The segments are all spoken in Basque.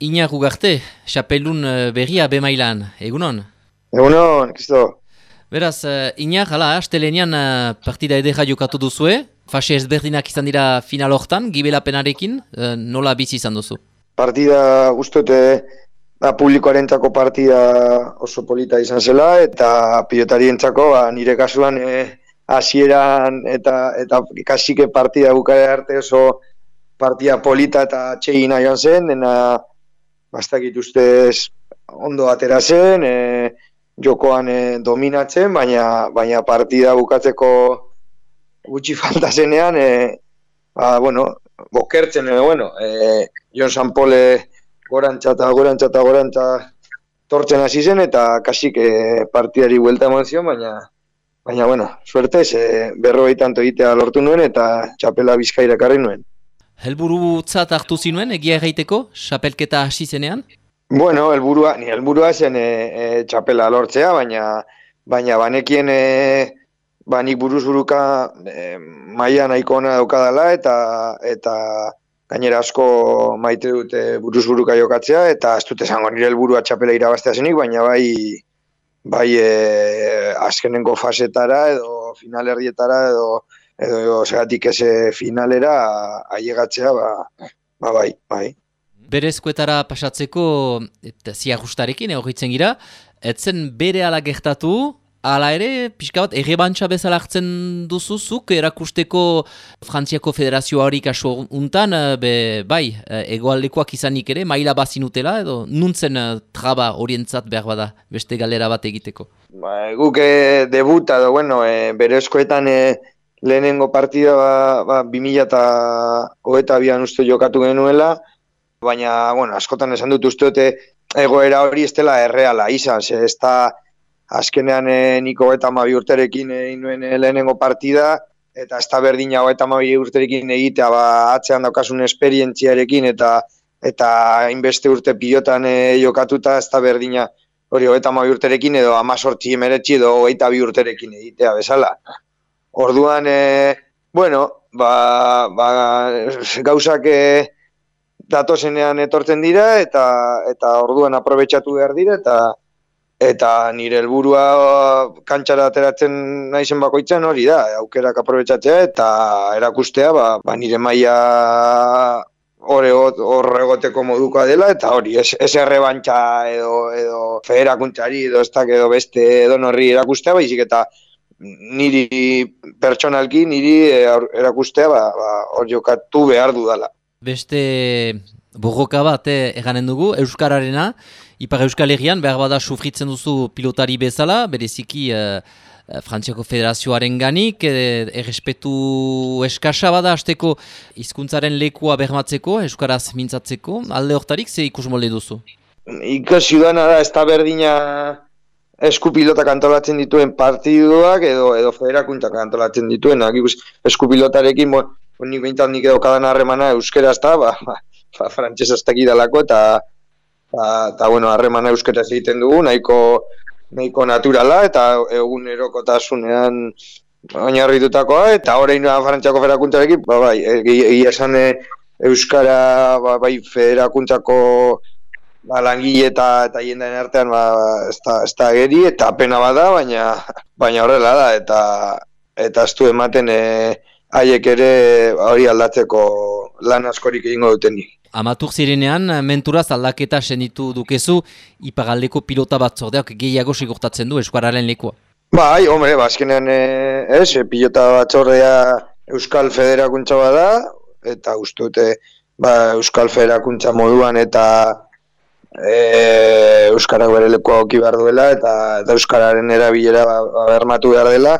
Iñar Ugarte, xapelun eh, berria bemailan, egunon? Egunon, kisto. Beraz, uh, Iñar, hala, astelenean uh, partida edera jokatu duzue, fase ezberdinak izan dira final hortan, gibelapenarekin, nola bizi izan duzu? Partida guztote da publikoaren txako partida oso polita izan zela, eta pilotarien txako, ba, nire kasuan hasieran eta eta kasike partida bukare arte oso partida polita eta txegina joan zen, dena bastakit ustez ondo atera zen, e, jokoan e, dominatzen, baina, baina partida bukatzeko gutxi falta zenean, e, ba, bueno, bokertzen, e, bueno, e, Jon Sanpole gorantza eta gorantza eta gorantza tortzen hasi zen, eta kasik e, partidari buelta eman zion, baina, baina, bueno, suertez, e, tanto egitea lortu nuen, eta txapela bizkaira karri nuen. Helburu tzat hartu zinuen, egia erraiteko, xapelketa hasi zenean? Bueno, helburua, ni helburua zen e, e, txapela lortzea, baina baina banekien e, banik buruz buruka e, maia nahiko ona daukadala eta eta gainera asko maite dute buruz buruka jokatzea eta ez dute zango nire helburua txapela irabaztea zenik, baina bai bai e, azkenengo fasetara edo finalerdietara edo edo segatik eze finalera ailegatzea ba, ba bai, bai. Berezkoetara pasatzeko eta ziagustarekin egoitzen gira, etzen bere ala gertatu, ala ere, pixka bat, errebantxa bezala hartzen duzuzuk, erakusteko Frantziako Federazioa hori kaso untan, be, bai, egoaldekoak izanik ere, maila bazinutela, edo nuntzen traba orientzat behar bada, beste galera bat egiteko? Ba, guk e, debuta, edo, bueno, e, berezkoetan e, lehenengo partida ba, ba, 2000 eta hoeta bian uste jokatu genuela, baina, bueno, askotan esan dut uste dute egoera hori ez dela erreala izan, ze ez da azkenean e, niko eta mabi urterekin egin nuen eh, lehenengo partida, eta ez da berdina eta mabi urterekin egitea, ba, atzean daukasun esperientziarekin, eta eta inbeste urte pilotan e, jokatuta ez da berdina hori hogeita mabi urterekin edo amazortzi emeretzi edo hogeita bi urterekin egitea bezala. Orduan, e, bueno, ba, ba, gauzak e, datozenean etortzen dira eta eta orduan aprobetsatu behar dira eta eta nire helburua kantxara ateratzen naizen bakoitzen hori da, aukerak aprobetsatzea eta erakustea ba, ba nire maila horre egoteko modukoa dela eta hori, ez, ez errebantxa edo, edo federakuntzari edo ez edo beste edo norri erakustea, baizik eta niri pertsonalki niri eh, erakustea ba, ba, hor jokatu behar dudala. Beste borroka bat eh, eganen dugu, Euskararena, Ipar Euskal Herrian, behar bada sufritzen duzu pilotari bezala, bereziki eh, eh Frantziako Federazioaren ganik, eh, errespetu eskasa bada, azteko hizkuntzaren lekua bermatzeko, Euskaraz mintzatzeko, alde hortarik ze ikus molde duzu? Ikus da, ez da berdina eskupilotak antolatzen dituen partiduak edo edo federakuntzak antolatzen dituen akibus eskupilotarekin bo ni beintzat nik edo kadan harremana euskera da ba, ba, ba frantsesa ez dakidalako eta ta, ta bueno harremana euskera egiten dugu nahiko nahiko naturala eta egunerokotasunean oinarritutakoa eta orain frantsako federakuntzarekin ba bai egia esan e, euskara ba, bai federakuntzako ba, langile eta eta jendeen artean ba ez da ez da geri eta pena bada baina baina horrela da eta eta estu ematen eh haiek ere hori aldatzeko lan askorik egingo duten ni Amatur zirenean, menturaz aldaketa senitu dukezu, ipagaldeko pilota batzordeak gehiago sigurtatzen du Euskararen lekua. Bai, hombre, bazkenean, ba, e, ez, pilota batzordea Euskal Federakuntza bada, eta ustute ba, Euskal Federakuntza moduan eta e, Euskarak bere lekoa oki behar duela eta, eta Euskararen erabilera ba, ba, bermatu behar dela.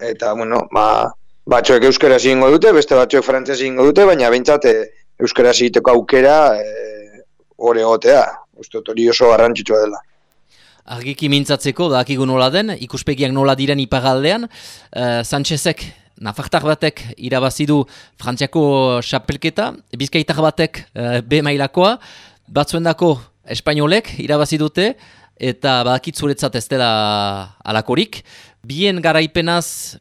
Eta bueno, ba, batzuek Euskara zingo dute, beste batzuek Frantzia zingo dute, baina bintzate Euskara egiteko aukera e, hori egotea, uste hori oso garrantzitsua dela. Argiki mintzatzeko, da akigu nola den, ikuspegiak nola diren ipagaldean, uh, Sanchezek, nafartar batek irabazidu Frantziako xapelketa, bizkaitar batek uh, B mailakoa, batzuendako espainolek irabazi dute eta badakit zuretzat ez dela alakorik. Bien garaipenaz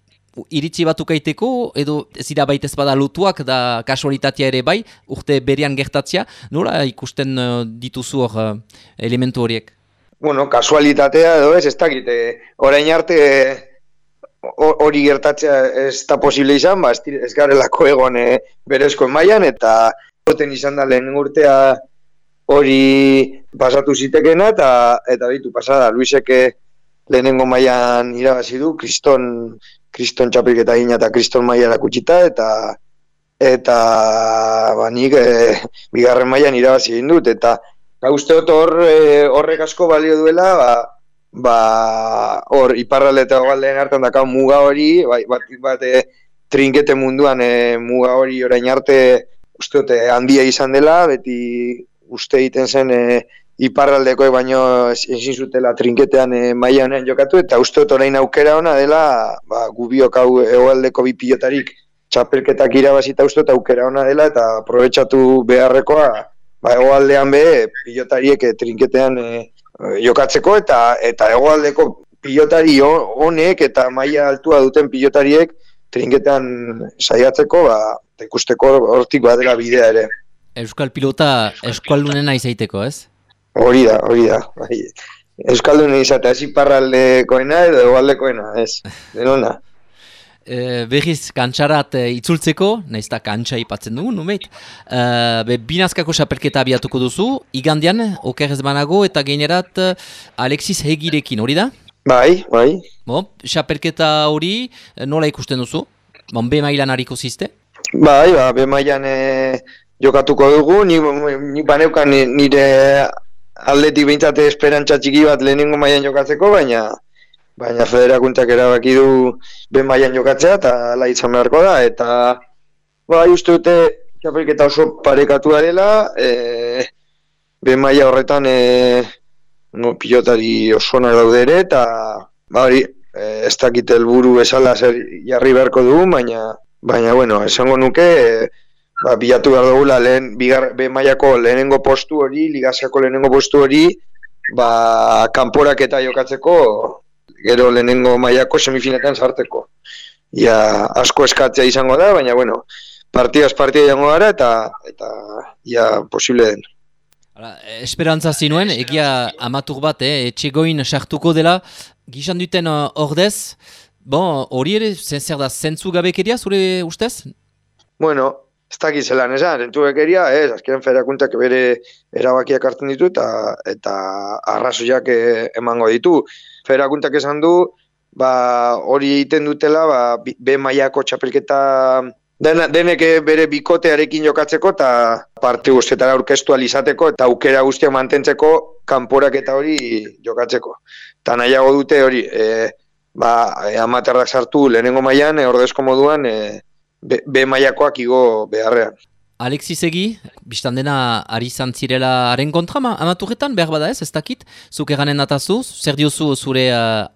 iritsi batuk aiteko, edo zira baitez bada lutuak da kasualitatea ere bai, urte berian gertatzea, nola ikusten uh, dituzu hor uh, elementu horiek? Bueno, kasualitatea edo ez, ez dakit, orain arte hori gertatzea ez da posible izan, ba, ez garelako egon berezko mailan eta goten izan da lehen urtea hori pasatu zitekena eta eta ditu pasada. Luiseke lehenengo mailan irabazi du Kriston Kriston txapelketa egin eta Kriston maila kutsita eta eta ba nik e, bigarren mailan irabazi egin dut. Eta Ba, uste dut hor e, horrek asko balio duela, ba, ba hor iparralde eta hogaldeen hartan dakau muga hori, bai, bat, bat e, trinkete munduan e, muga hori orain arte uste dute handia izan dela, beti uste egiten zen e, iparraldeko baino ezin zutela trinketean e, maia honean jokatu, eta uste orain aukera ona dela, ba, gubiok hau egoaldeko bi pilotarik txapelketak irabazita uste aukera ona dela, eta aprobetsatu beharrekoa, ba, egoaldean be, pilotariek e, trinketean e, jokatzeko eta eta hegoaldeko pilotari honek eta maila altua duten pilotariek trinketan saiatzeko ba ikusteko hortik badela bidea ere. Euskal pilota eskualdunena izaiteko, ez? Hori da, hori da. Bai. Euskaldunena izatea, ez iparraldekoena edo egoaldekoena, ez? Denona e, berriz kantxarat e, itzultzeko, nahiz da kantxa ipatzen dugu, numeit. E, be, binazkako xapelketa abiatuko duzu, igandian, okerrez banago, eta generat Alexis Hegirekin, hori da? Bai, bai. Bo, xapelketa hori nola ikusten duzu? Bon, be mailan hariko ziste? Bai, ba, be mailan e, jokatuko dugu, ni, ni baneukan nire aldetik behintzate esperantza txiki bat lehenengo mailan jokatzeko, baina baina federakuntzak erabaki du ben mailan jokatzea eta ala izan beharko da. Eta bai uste dute txapelketa oso parekatu dela e, ben maila horretan e, no, pilotari oso nahi daude ere eta ba hori e, ez dakit helburu bezala zer jarri beharko du baina baina bueno esango nuke e, ba, bilatu behar dugula lehen bigar, ben mailako lehenengo postu hori ligasiako lehenengo postu hori ba kanporak eta jokatzeko gero lehenengo mailako semifinatan sarteko. Ia asko eskatzea izango da, baina bueno, partidaz partida jango gara eta eta ia posible den. Hala, esperantza zinuen, egia amatur bat, eh, etxegoin sartuko dela, gizan duten uh, ordez, bon, hori ere, zer da, zentzu gabekeria, zure ustez? Bueno, ez dakit zelan esan, zentzu gabekeria, ez, azkenean federakuntak bere erabakiak hartzen ditu eta, eta arrazoiak eh, emango ditu ferakuntak esan du, ba, hori egiten dutela, ba, be mailako txapelketa dena, denek bere bikotearekin jokatzeko eta parte guztietara aurkeztu alizateko eta aukera guztia mantentzeko kanporak eta hori jokatzeko. Eta nahiago dute hori, e, ba, e, amaterrak sartu lehenengo mailan e, ordezko moduan, e, be, be mailakoak igo beharrean. Alexis egi, biztan dena ari zantzirela haren kontra, ma, amaturretan behar bada ez, ez dakit, zuk eganen atazu, zer diozu zure uh,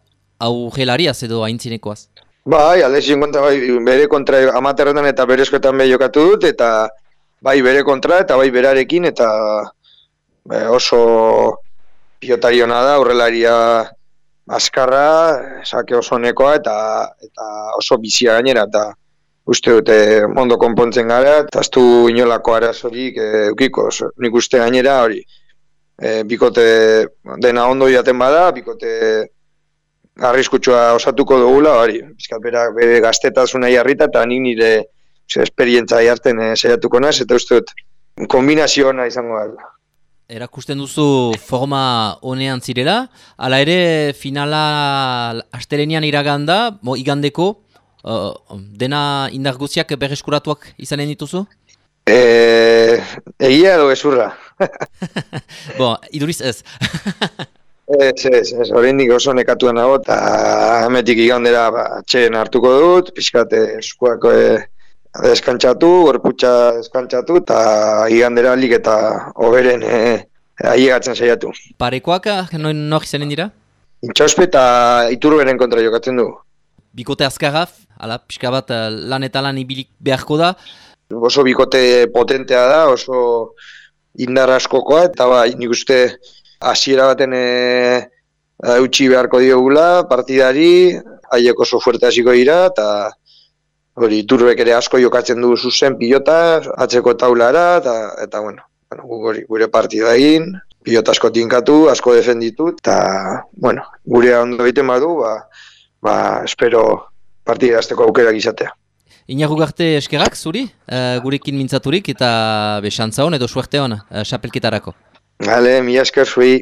aurrelariaz edo haintzinekoaz? Bai, Alexis kontra, bai, bere kontra amaterretan eta berezkoetan behi jokatu dut, eta bai bere kontra eta bai berarekin, eta bai, oso piotariona da, aurrelaria askarra, sake oso nekoa, eta, eta oso bizia gainera, eta uste dute mondo konpontzen gara, du inolako arazorik e, eukiko, nik uste gainera hori. E, bikote dena ondo jaten bada, bikote arriskutsua osatuko dugula, hori, bizkat bera, bere gaztetasuna jarrita, eta nik nire esperientza jarten e, zeiatuko naz, eta uste dut kombinazio hona izango da. Erakusten duzu forma honean zirela, ala ere finala astelenian iraganda, mo, igandeko, uh, dena indar guztiak berreskuratuak izanen dituzu? E, egia edo ezurra. Bo, iduriz ez. ez, ez, ez, horrendik oso nekatu nago, eta hemetik igandera ba, hartuko dut, pixkate eskuako e, deskantzatu, gorputxa deskantzatu, eta igandera alik eta oberen e, aiegatzen saiatu. Parekoak, noiz izanen dira? Intxauspe eta iturberen kontra jokatzen du. Bikote azkarra, ala, pixka bat eh, lan eta lan ibilik beharko da. Oso bikote potentea da, oso indar askokoa, eta ba, nik uste hasiera baten e, utxi beharko diogula partidari, haiek oso fuerte hasiko dira, eta hori turbek ere asko jokatzen du zuzen pilota, atzeko taulara, eta, eta bueno gure, gure partida egin, pilota asko tinkatu, asko defenditu, eta, bueno, gure ondo egiten badu, ba, ba, espero partida azteko aukera izatea. Inagu garte eskerak, zuri, uh, gurekin mintzaturik, eta besantza hon edo suerte hon, uh, xapelketarako. Gale, mi esker zui.